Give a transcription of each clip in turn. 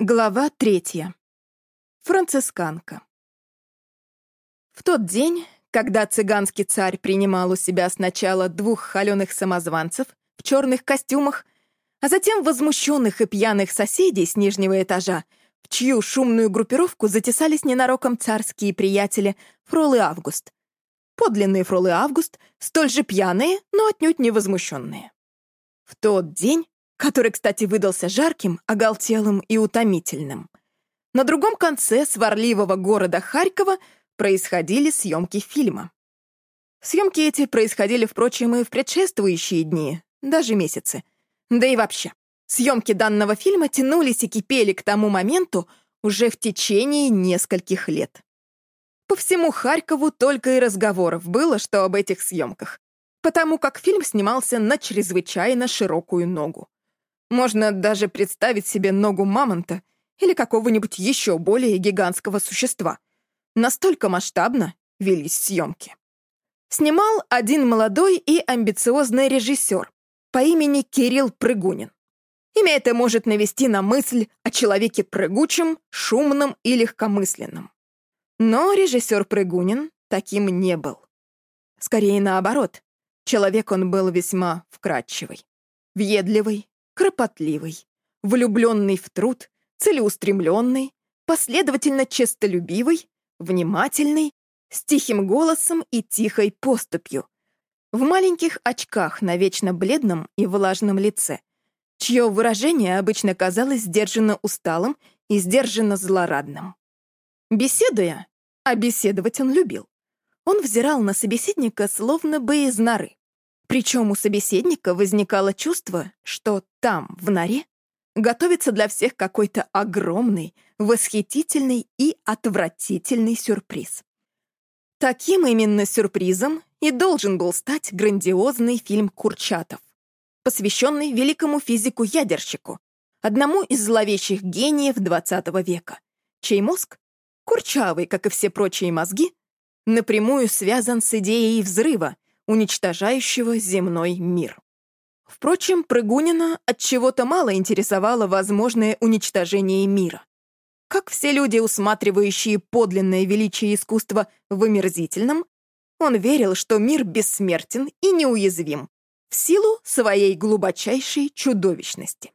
Глава третья. Францисканка. В тот день, когда цыганский царь принимал у себя сначала двух холеных самозванцев в черных костюмах, а затем возмущенных и пьяных соседей с нижнего этажа, в чью шумную группировку затесались ненароком царские приятели Фрол и Август. Подлинные Фрол и Август, столь же пьяные, но отнюдь не возмущенные. В тот день который, кстати, выдался жарким, оголтелым и утомительным. На другом конце сварливого города Харькова происходили съемки фильма. Съемки эти происходили, впрочем, и в предшествующие дни, даже месяцы. Да и вообще, съемки данного фильма тянулись и кипели к тому моменту уже в течение нескольких лет. По всему Харькову только и разговоров было, что об этих съемках, потому как фильм снимался на чрезвычайно широкую ногу. Можно даже представить себе ногу мамонта или какого-нибудь еще более гигантского существа. Настолько масштабно велись съемки. Снимал один молодой и амбициозный режиссер по имени Кирилл Прыгунин. Имя это может навести на мысль о человеке прыгучем, шумном и легкомысленном. Но режиссер Прыгунин таким не был. Скорее наоборот, человек он был весьма вкрадчивый, въедливый, кропотливый, влюбленный в труд, целеустремленный, последовательно честолюбивый, внимательный, с тихим голосом и тихой поступью, в маленьких очках на вечно бледном и влажном лице, чье выражение обычно казалось сдержанно усталым и сдержанно злорадным. Беседуя, а беседовать он любил, он взирал на собеседника словно бы из норы. Причем у собеседника возникало чувство, что там, в норе, готовится для всех какой-то огромный, восхитительный и отвратительный сюрприз. Таким именно сюрпризом и должен был стать грандиозный фильм Курчатов, посвященный великому физику-ядерщику, одному из зловещих гениев XX века, чей мозг, курчавый, как и все прочие мозги, напрямую связан с идеей взрыва, уничтожающего земной мир. Впрочем, Прыгунина от чего-то мало интересовало возможное уничтожение мира. Как все люди, усматривающие подлинное величие искусства в омерзительном, он верил, что мир бессмертен и неуязвим в силу своей глубочайшей чудовищности.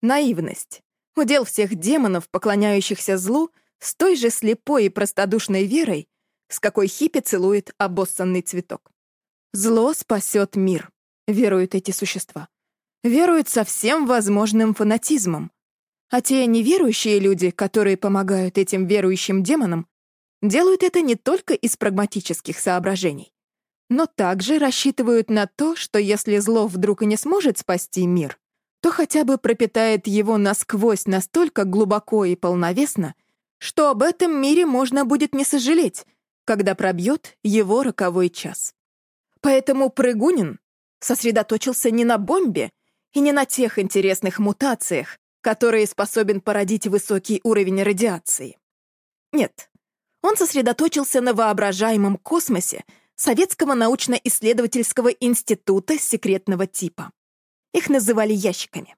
Наивность — удел всех демонов, поклоняющихся злу, с той же слепой и простодушной верой, с какой хиппи целует обоссанный цветок. Зло спасет мир, веруют эти существа. Веруют со всем возможным фанатизмом. А те неверующие люди, которые помогают этим верующим демонам, делают это не только из прагматических соображений, но также рассчитывают на то, что если зло вдруг и не сможет спасти мир, то хотя бы пропитает его насквозь настолько глубоко и полновесно, что об этом мире можно будет не сожалеть, когда пробьет его роковой час. Поэтому Прыгунин сосредоточился не на бомбе и не на тех интересных мутациях, которые способен породить высокий уровень радиации. Нет, он сосредоточился на воображаемом космосе Советского научно-исследовательского института секретного типа. Их называли ящиками.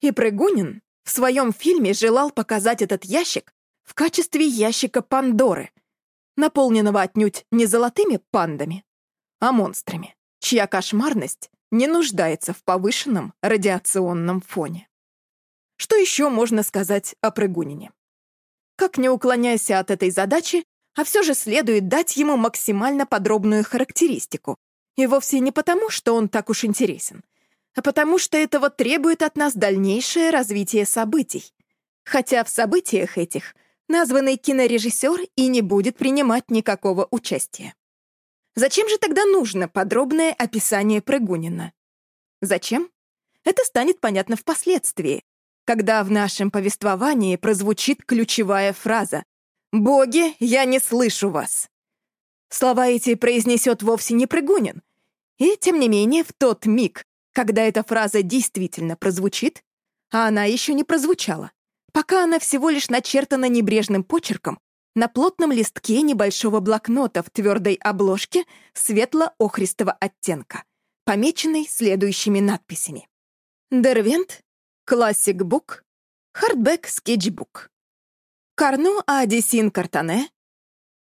И Прыгунин в своем фильме желал показать этот ящик в качестве ящика Пандоры, наполненного отнюдь не золотыми пандами, а монстрами, чья кошмарность не нуждается в повышенном радиационном фоне. Что еще можно сказать о Прыгунине? Как не уклоняйся от этой задачи, а все же следует дать ему максимально подробную характеристику. И вовсе не потому, что он так уж интересен, а потому что этого требует от нас дальнейшее развитие событий. Хотя в событиях этих названный кинорежиссер и не будет принимать никакого участия. Зачем же тогда нужно подробное описание Прыгунина? Зачем? Это станет понятно впоследствии, когда в нашем повествовании прозвучит ключевая фраза «Боги, я не слышу вас». Слова эти произнесет вовсе не Прыгунин. И, тем не менее, в тот миг, когда эта фраза действительно прозвучит, а она еще не прозвучала, пока она всего лишь начертана небрежным почерком, на плотном листке небольшого блокнота в твердой обложке светло-охристого оттенка, помеченной следующими надписями. Дервент, Classic Book, Хардбек скетчбук. Карну Адисин Картане.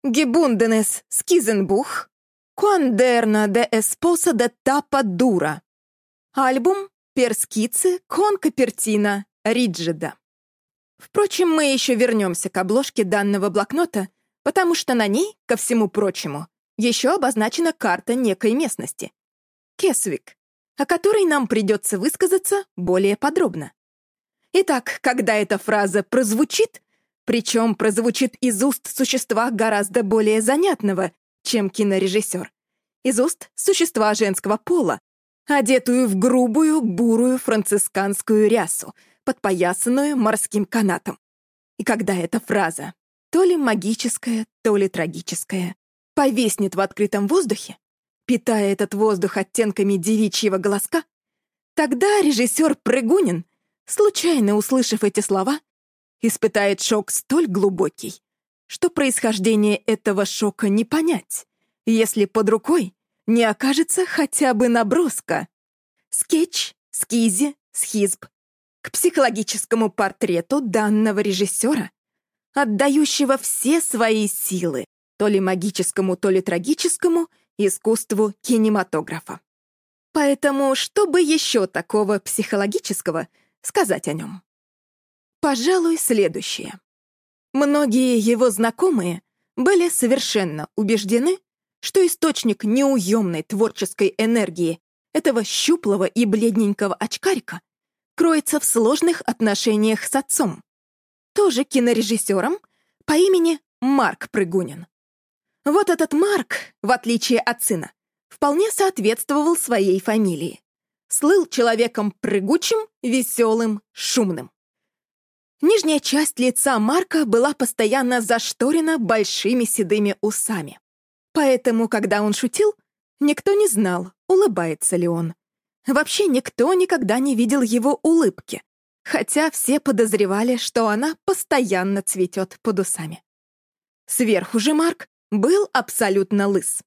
Гебунденес Скизенбух. Quanderna de esposa de tapa dura. Альбом «Перскицы кон Капертина» Риджида. Впрочем, мы еще вернемся к обложке данного блокнота, потому что на ней, ко всему прочему, еще обозначена карта некой местности — Кесвик, о которой нам придется высказаться более подробно. Итак, когда эта фраза прозвучит, причем прозвучит из уст существа гораздо более занятного, чем кинорежиссер, из уст существа женского пола, одетую в грубую, бурую францисканскую рясу, подпоясанную морским канатом. И когда эта фраза, то ли магическая, то ли трагическая, повиснет в открытом воздухе, питая этот воздух оттенками девичьего голоска, тогда режиссер Прыгунин, случайно услышав эти слова, испытает шок столь глубокий, что происхождение этого шока не понять, если под рукой не окажется хотя бы наброска. Скетч, скизи, схизб. К психологическому портрету данного режиссера, отдающего все свои силы, то ли магическому, то ли трагическому, искусству кинематографа. Поэтому, что бы еще такого психологического сказать о нем? Пожалуй, следующее. Многие его знакомые были совершенно убеждены, что источник неуемной творческой энергии этого щуплого и бледненького очкарика кроется в сложных отношениях с отцом, тоже кинорежиссером по имени Марк Прыгунин. Вот этот Марк, в отличие от сына, вполне соответствовал своей фамилии. Слыл человеком прыгучим, веселым, шумным. Нижняя часть лица Марка была постоянно зашторена большими седыми усами. Поэтому, когда он шутил, никто не знал, улыбается ли он. Вообще никто никогда не видел его улыбки, хотя все подозревали, что она постоянно цветет под усами. Сверху же Марк был абсолютно лыс.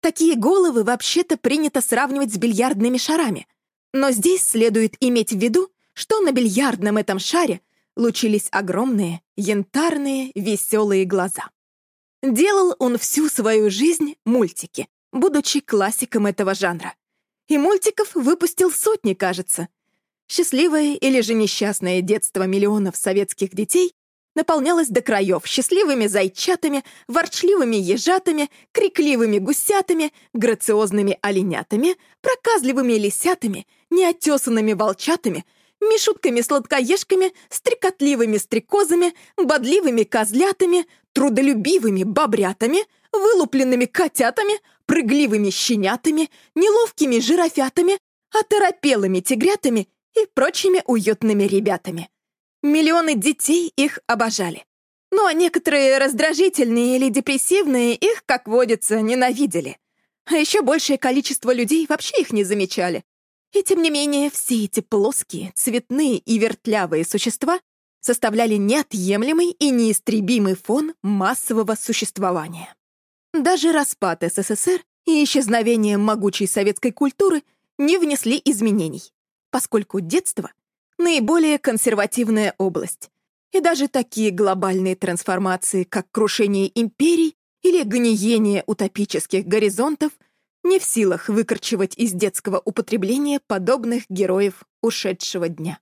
Такие головы вообще-то принято сравнивать с бильярдными шарами, но здесь следует иметь в виду, что на бильярдном этом шаре лучились огромные, янтарные, веселые глаза. Делал он всю свою жизнь мультики, будучи классиком этого жанра. И мультиков выпустил сотни, кажется. Счастливое или же несчастное детство миллионов советских детей наполнялось до краев счастливыми зайчатами, ворчливыми ежатами, крикливыми гусятами, грациозными оленятами, проказливыми лисятами, неотесанными волчатами, мишутками-сладкоежками, стрекотливыми стрекозами, бодливыми козлятами, трудолюбивыми бобрятами, вылупленными котятами, прыгливыми щенятами, неловкими жирафятами, оторопелыми тигрятами и прочими уютными ребятами. Миллионы детей их обожали. Ну а некоторые раздражительные или депрессивные их, как водится, ненавидели. А еще большее количество людей вообще их не замечали. И тем не менее, все эти плоские, цветные и вертлявые существа составляли неотъемлемый и неистребимый фон массового существования. Даже распад СССР и исчезновение могучей советской культуры не внесли изменений, поскольку детство — наиболее консервативная область, и даже такие глобальные трансформации, как крушение империй или гниение утопических горизонтов, не в силах выкорчевать из детского употребления подобных героев ушедшего дня.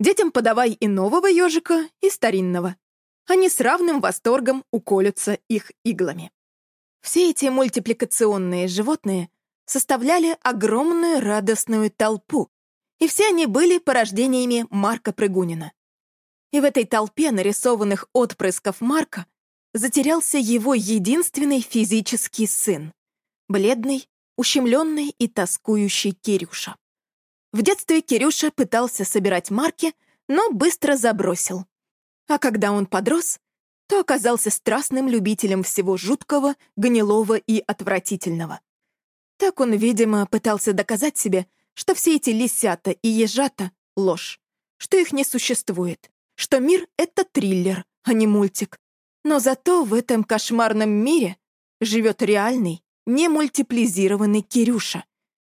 Детям подавай и нового ежика, и старинного. Они с равным восторгом уколются их иглами. Все эти мультипликационные животные составляли огромную радостную толпу, и все они были порождениями Марка Прыгунина. И в этой толпе нарисованных отпрысков Марка затерялся его единственный физический сын — бледный, ущемленный и тоскующий Кирюша. В детстве Кирюша пытался собирать марки, но быстро забросил. А когда он подрос, то оказался страстным любителем всего жуткого, гнилого и отвратительного. Так он, видимо, пытался доказать себе, что все эти лисята и ежата — ложь, что их не существует, что мир — это триллер, а не мультик. Но зато в этом кошмарном мире живет реальный, немультиплизированный Кирюша,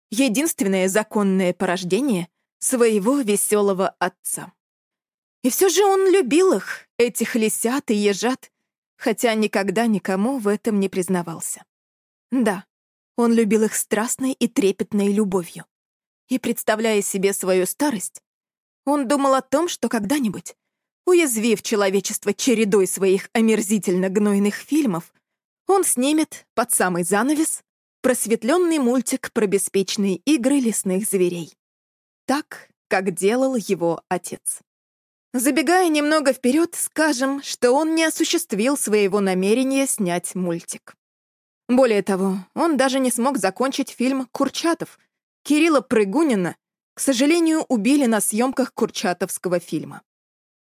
единственное законное порождение своего веселого отца. И все же он любил их, этих лисят и ежат, хотя никогда никому в этом не признавался. Да, он любил их страстной и трепетной любовью. И, представляя себе свою старость, он думал о том, что когда-нибудь, уязвив человечество чередой своих омерзительно гнойных фильмов, он снимет под самый занавес просветленный мультик про беспечные игры лесных зверей. Так, как делал его отец. Забегая немного вперед, скажем, что он не осуществил своего намерения снять мультик. Более того, он даже не смог закончить фильм «Курчатов». Кирилла Прыгунина, к сожалению, убили на съемках курчатовского фильма.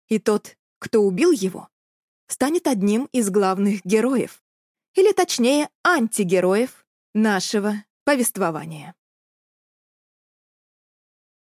И тот, кто убил его, станет одним из главных героев, или точнее антигероев нашего повествования.